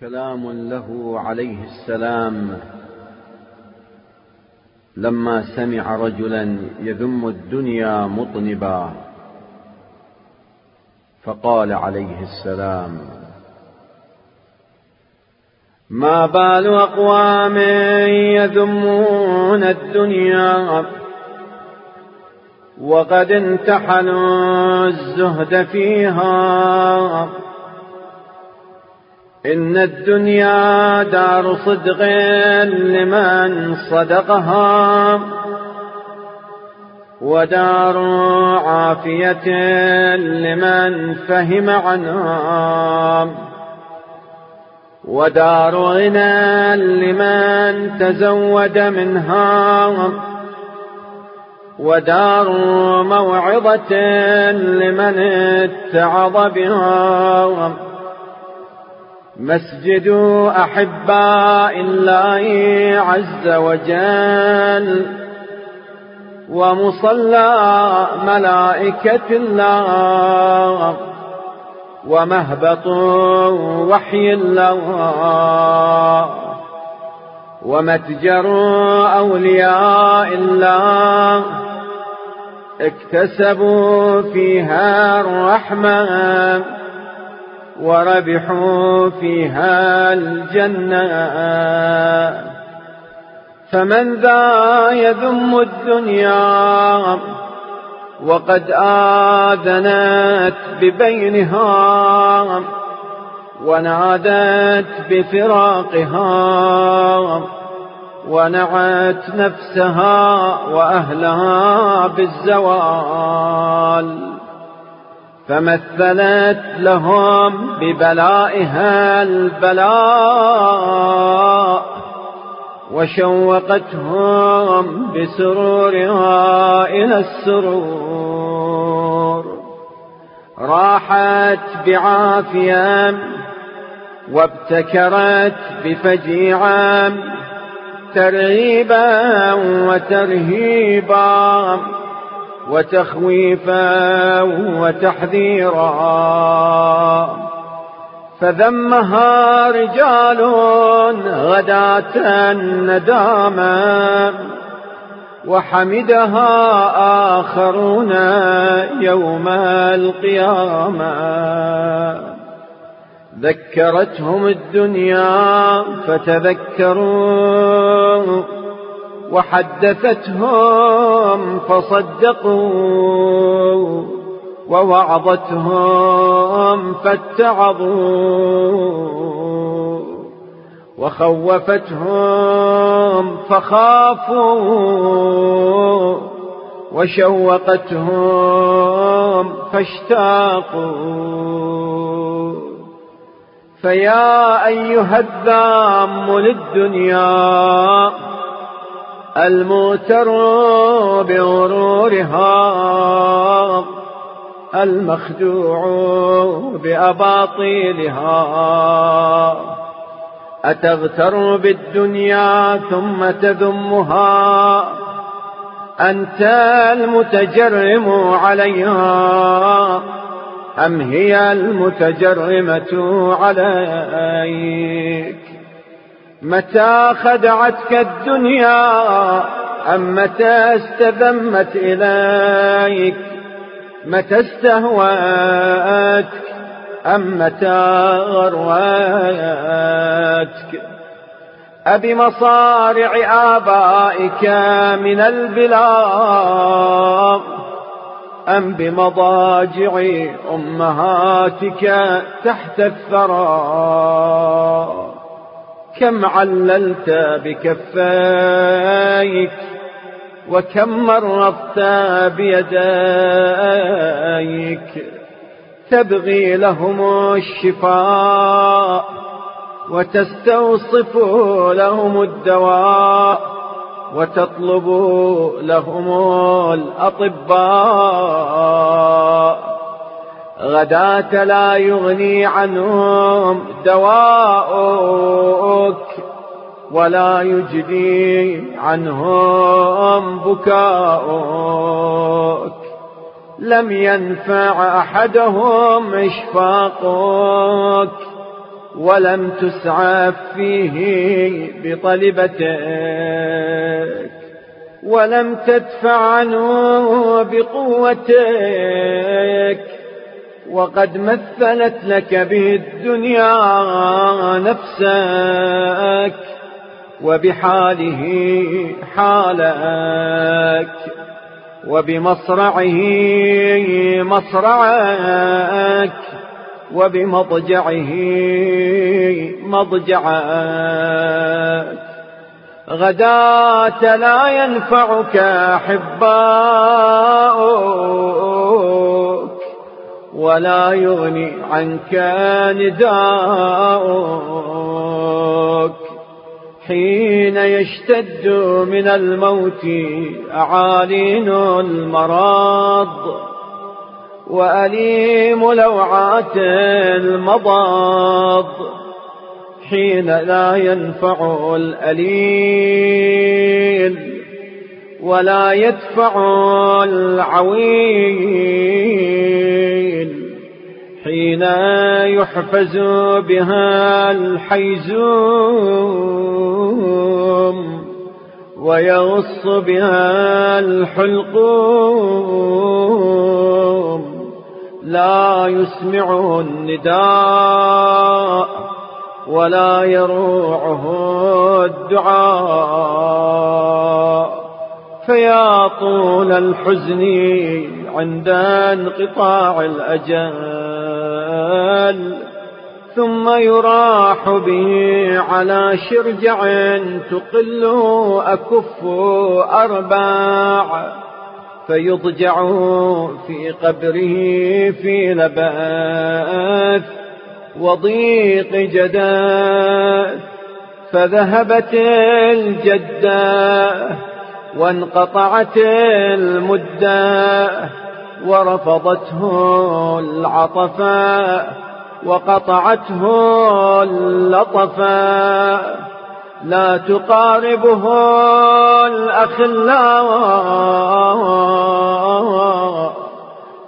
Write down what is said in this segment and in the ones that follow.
كلام له عليه السلام. لما سمع رجلا يذم الدنيا مطنبا فقال عليه السلام ما بال أقوام يذمون الدنيا وقد انتحلوا الزهد فيها إن الدنيا دار صدق لمن صدقها ودار عافية لمن فهم عنها ودار غنى لمن تزود منها ودار موعظة لمن اتعظ بها مسجد أحباء الله عز وجل ومصلى ملائكة الله ومهبط وحي الله ومتجر أولياء الله اكتسبوا فيها الرحمن وربحوا فيها الجنة. فمن ذا يذم الدنيا وقد آذنت ببينها ونادت بفراقها ونعت نفسها وأهلها بالزوال. فمثلت لهم ببلائها البلاء وشوقتهم بسرورها إلى السرور. راحت بعافية وابتكرت بفجيعة ترغيبا وترهيبا. وتخويفا وتحذيرا. فذمها رجال غداة نداما وحمدها آخرون يوم القيامة. ذكرتهم الدنيا فتذكروا وحدثتهم فصدقوا ووعظتهم فاتعظوا وخوفتهم فخافوا وشوقتهم فاشتاقوا فيا أيها الذام للدنيا الموتر بغرورها المخدوع بأباطيلها. أتغتر بالدنيا ثم تذمها أنت المتجرم عليها. أم هي المتجرمة عليك؟ متى خدعتك الدنيا أم متى استذمت إليك؟ متى استهواتك أم متى غرواتك أبمصارع آبائك من البلاد؟ أم بمضاجع أمهاتك تحت الثرى؟ كم عللت بكفايك وكم مرضت بيدايك تبغي لهم الشفاء وتستوصف لهم الدواء وتطلب لهم الأطباء غداة لا يغني عنهم دواؤك ولا يجدي عنهم بكاؤك. لم ينفع أحدهم إشفاقك ولم تسعف فيه بطلبتك. ولم تدفع عنه بقوتك. وقد مثلت لك به الدنيا نفسك وبحاله حالك وبمصرعه مصرعك وبمضجعه مضجعك غداة لا ينفعك أحباؤك ولا يغني عنك نداؤك. حين يشتد من الموت أعالين المرض وأليم لوعات المضاض. حين لا ينفع الأليل. ولا يدفع العويل حين يحفز بها الحيزوم ويغص بها الحلقوم. لا يسمع النداء ولا يروعه الدعاء. فيا طول الحزن عند انقطاع الأجل ثم يراح به على شرجع تقل أكف أرباع فيضجع في قبره في لباث وضيق جداث فذهبت الجدة وانقطعت المدة ورفضته العطفاء وقطعته اللطفاء لا تقاربه الأخلاء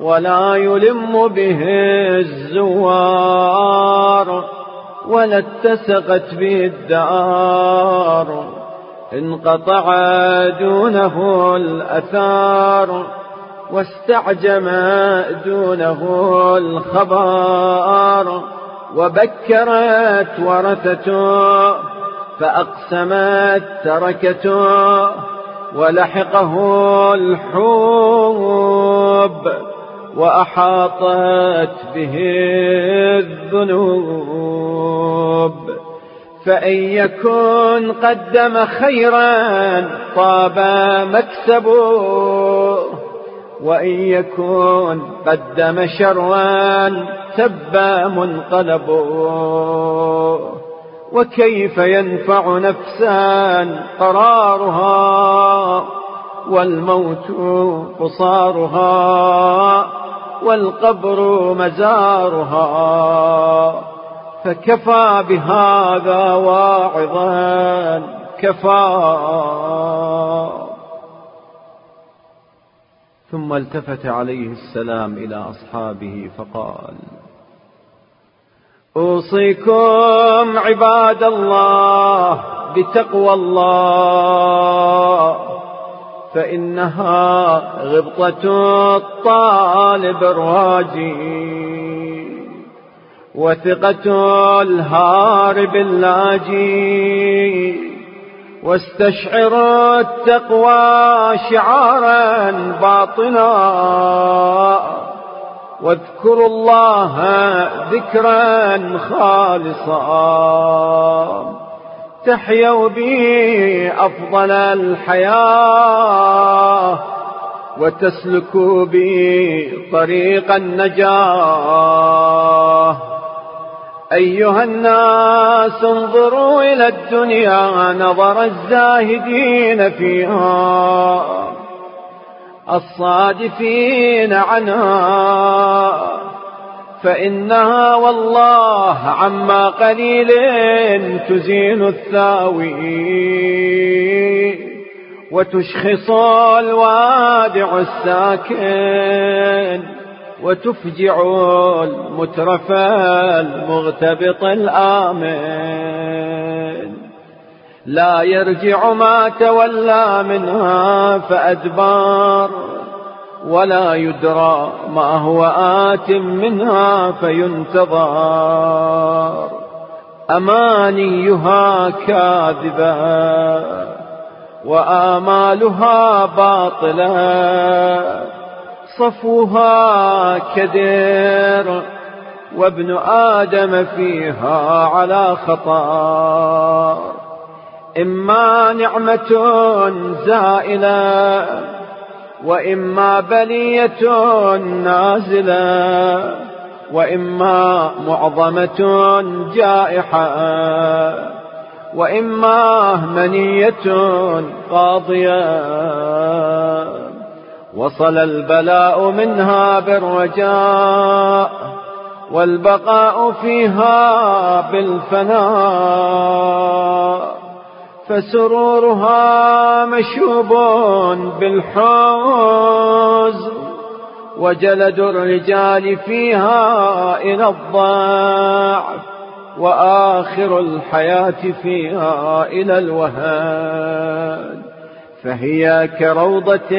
ولا يلم به الزوار ولا اتسقت به الدار انقطع دونه الأثار واستعجم دونه الخبار وبكرت ورثته فأقسمت تركته ولحقه الحوب وأحاطت به الذنوب فإن يكن قدم خيرا طاب مكسبه وإن يكن قدم شرا تب منقلبه. وكيف ينفع نفسا قرارها والموت قصارها والقبر مزارها. فكفى بهذا واعظا كفى. ثم التفت عليه السلام إلى أصحابه فقال أوصيكم عباد الله بتقوى الله فإنها غبطة الطالب الراجي. وثقة الهارب اللاجي واستشعروا التقوى شعارا باطنا. واذكروا الله ذكرا خالصا. تحيوا به أفضل الحياة وتسلكوا به طريق النجاة. أيها الناس انظروا إلى الدنيا نظر الزاهدين فيها الصادفين عنها فإنها والله عما قليل تزين الثاوي وتشخص الوادع الساكن وتفجع المترف المغتبط الآمن. لا يرجع ما تولى منها فأدبار ولا يدرى ما هو آت منها فينتظر أمانيها كاذبة وآمالها باطلة. صفوها كدير وابن آدم فيها على خطر إما نعمة زائلة وإما بلية نازلة وإما معظمة جائحة وإما منية قاضية. وصل البلاء منها بالرجاء والبقاء فيها بالفناء فسرورها مشوب بالحوز وجلد الرجال فيها إلى الضعف وآخر الحياة فيها إلى الوهان فهي كروضة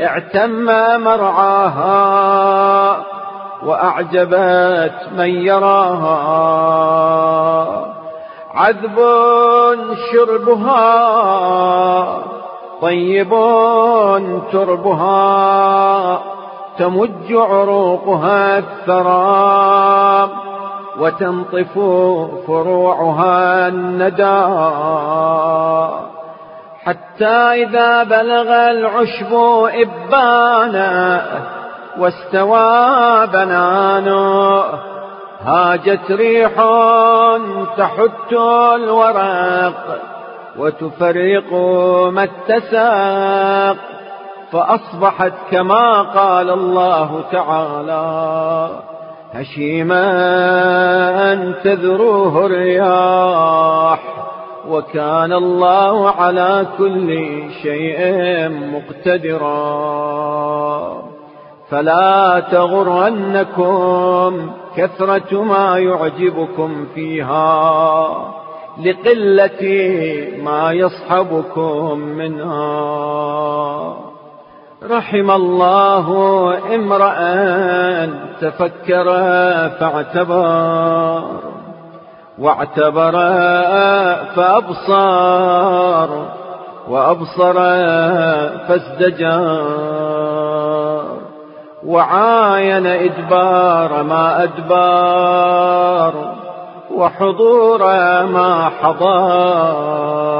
اعتم مرعاها وأعجبت من يراها. عذب شربها طيب تربها. تمج عروقها الثرى وتنطف فروعها الندى. حتى إذا بلغ العشب إبانا واستوى بنانه هاجت ريح تحت الورق وتفرق ما اتساق فأصبحت كما قال الله تعالى هشيما تذروه الرياح. وكان الله على كل شيء مقتدرا. فلا تغرنكم كثرة ما يعجبكم فيها لقلة ما يصحبكم منها. رحم الله امرأ تفكر فاعتبر. واعتبر فأبصر وأبصر فازدجر وعاين إدبار ما أدبار وحضور ما حضار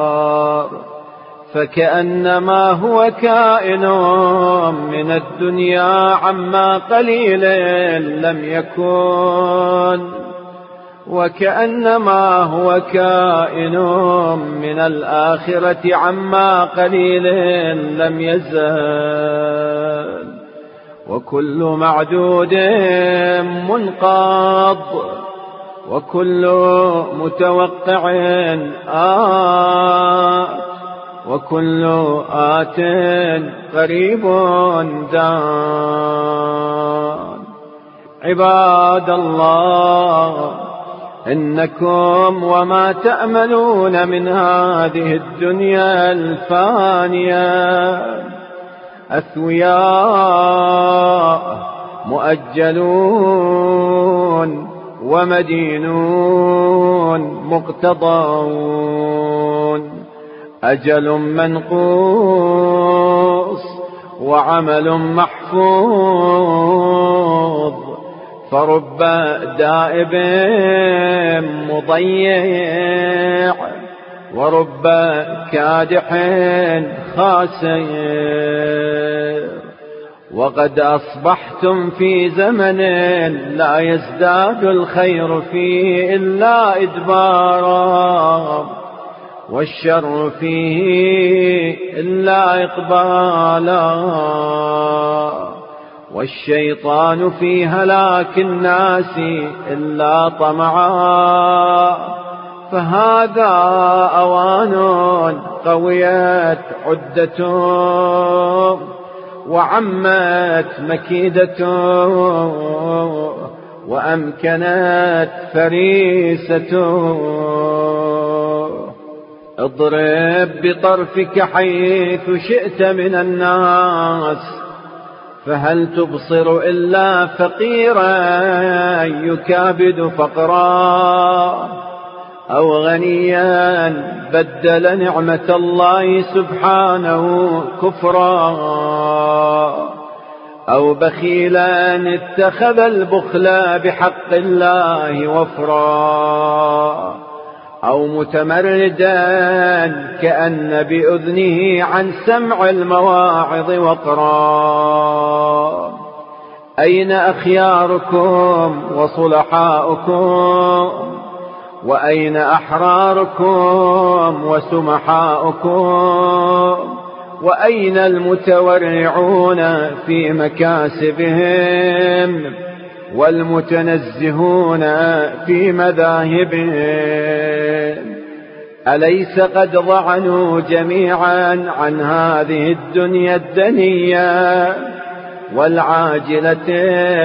فكأنما هو كائن من الدنيا عما قليل لم يكن. وكأنما هو كائن من الآخرة عما قليل لم يزل. وكل معدود منقض. وكل متوقع آت. وكل آت قريب دان. عباد الله إنكم وما تأملون من هذه الدنيا الفانية. أثوياء مؤجلون ومدينون مقتضون. أجل منقوص وعمل محفوظ. فرب دائب مضيع ورب كادح خاسر. وقد أصبحتم في زمن لا يزداد الخير فيه إلا إدبارا والشر فيه إلا إقبالا. والشيطان في هلاك الناس إلا طمعا. فهذا أوان قويت عدته وعمت مكيدته وأمكنت فريسته اضرب بطرفك حيث شئت من الناس فهل تبصر إلا فقيرا يكابد فقرا أو غنيا بدل نعمة الله سبحانه كفرا أو بخيلا اتخذ البخل بحق الله وفرا أو متمردا كأن بأذنه عن سمع المواعظ وقرا. أين أخياركم وصلحاؤكم؟ وأين أحراركم وسمحاؤكم؟ وأين المتورعون في مكاسبهم؟ والمتنزهون في مذاهبهم. أليس قد ضعنوا جميعا عن هذه الدنيا الدنيا والعاجلة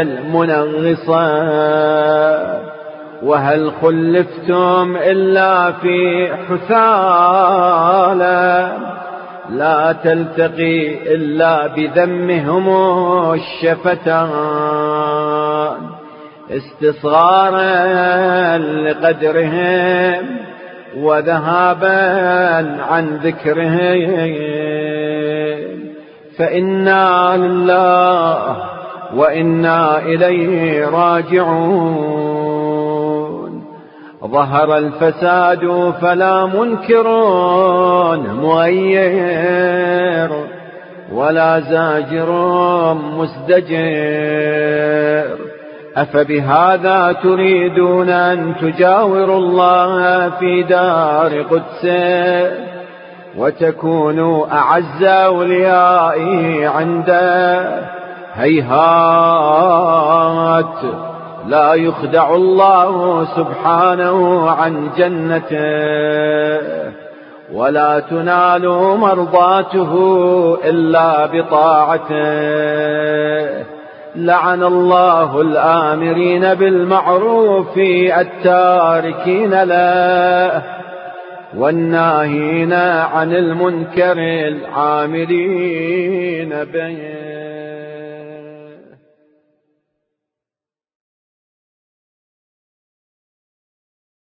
المنغصة؟ وهل خلفتم إلا في حثالة لا تلتقي إلا بذمهم الشفتان. استصغارا لقدرهم وذهابا عن ذكرهم. فإنا لله وإنا إليه راجعون. ظهر الفساد فلا منكر مغير ولا زاجر مزدجر أفبهذا تريدون أن تجاوروا الله في دار قدسه وتكونوا أعز أوليائه عنده؟ هيهات. لا يخدع الله سبحانه عن جنته ولا تنال مرضاته إلا بطاعته. لعن الله الآمرين بالمعروف التاركين له والناهين عن المنكر العاملين به.